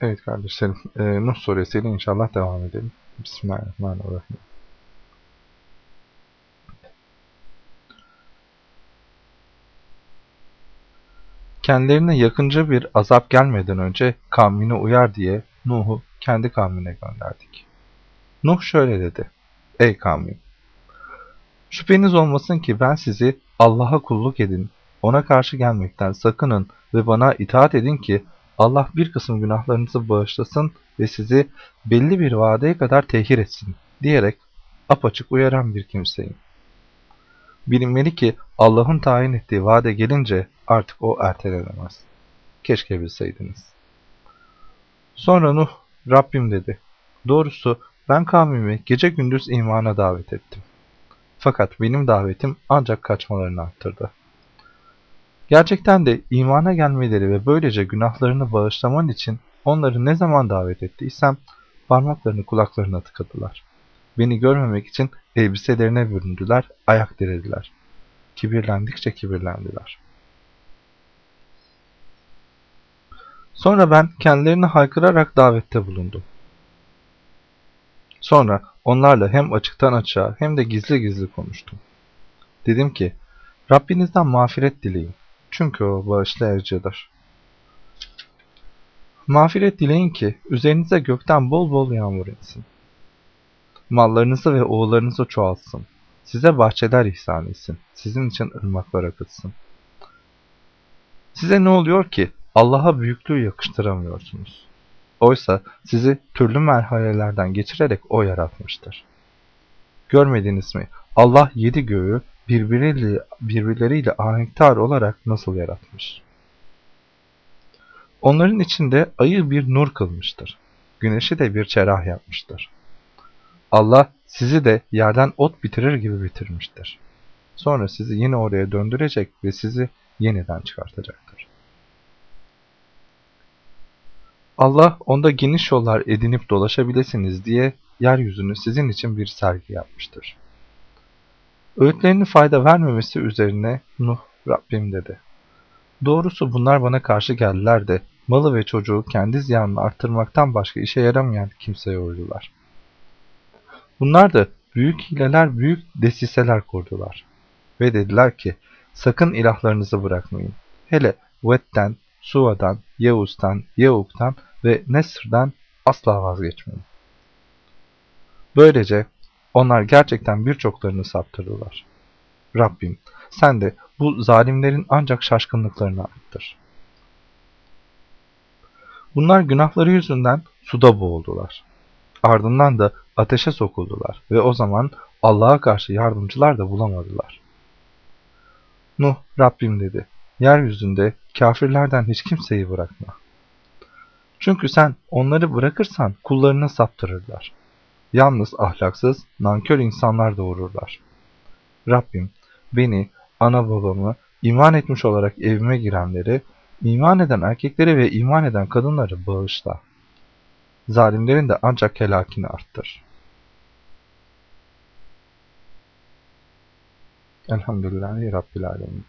Evet kardeşlerim, e, Nuh suresiyle inşallah devam edelim. Bismillahirrahmanirrahim. Kendilerine yakınca bir azap gelmeden önce kavmine uyar diye Nuh'u kendi kavmine gönderdik. Nuh şöyle dedi. Ey kavmim! Şüpheniz olmasın ki ben sizi Allah'a kulluk edin, ona karşı gelmekten sakının ve bana itaat edin ki Allah bir kısım günahlarınızı bağışlasın ve sizi belli bir vadeye kadar tehir etsin diyerek apaçık uyaran bir kimseyim. Bilinmeli ki Allah'ın tayin ettiği vade gelince artık o ertelenemez. Keşke bilseydiniz. Sonra Nuh, Rabbim dedi. Doğrusu ben kavmimi gece gündüz imana davet ettim. Fakat benim davetim ancak kaçmalarını arttırdı. Gerçekten de imana gelmeleri ve böylece günahlarını bağışlaman için onları ne zaman davet ettiysem parmaklarını kulaklarına tıkadılar. Beni görmemek için elbiselerine büründüler, ayak dirediler. Kibirlendikçe kibirlendiler. Sonra ben kendilerini haykırarak davette bulundum. Sonra onlarla hem açıktan açığa hem de gizli gizli konuştum. Dedim ki, Rabbinizden mağfiret dileyin. Çünkü o bağışlayıcıdır. Mağfiret dileyin ki üzerinize gökten bol bol yağmur insin. Mallarınızı ve oğullarınızı çoğalsın. Size bahçeler ihsan etsin. Sizin için ırmaklar akıtsın. Size ne oluyor ki Allah'a büyüklüğü yakıştıramıyorsunuz. Oysa sizi türlü merhalelerden geçirerek O yaratmıştır. Görmediniz mi? Allah yedi göğü birbirleriyle, birbirleriyle ahenktar olarak nasıl yaratmış? Onların içinde ayı bir nur kılmıştır. Güneşi de bir çerah yapmıştır. Allah sizi de yerden ot bitirir gibi bitirmiştir. Sonra sizi yine oraya döndürecek ve sizi yeniden çıkartacaktır. Allah onda geniş yollar edinip dolaşabilirsiniz diye yeryüzünü sizin için bir sergi yapmıştır. Öğütlerinin fayda vermemesi üzerine Nuh Rabbim dedi. Doğrusu bunlar bana karşı geldiler de malı ve çocuğu kendi ziyanını arttırmaktan başka işe yaramayan kimseye uydular. Bunlar da büyük hileler, büyük desiseler kurdular. Ve dediler ki, sakın ilahlarınızı bırakmayın. Hele Vet'ten, Suva'dan, Yevus'tan, Yevuk'tan ve Nesr'den asla vazgeçmeyin. Böylece onlar gerçekten birçoklarını saptırdılar. Rabbim sen de bu zalimlerin ancak şaşkınlıklarını arttır. Bunlar günahları yüzünden suda boğuldular. Ardından da ateşe sokuldular ve o zaman Allah'a karşı yardımcılar da bulamadılar. Nuh Rabbim dedi, yeryüzünde kafirlerden hiç kimseyi bırakma. Çünkü sen onları bırakırsan kullarını saptırırlar. Yalnız ahlaksız, nankör insanlar doğururlar. Rabbim beni, ana babamı, iman etmiş olarak evime girenleri, iman eden erkekleri ve iman eden kadınları bağışla. Zalimlerin de ancak helakini arttır. Elhamdülillahi Rabbil Alemin.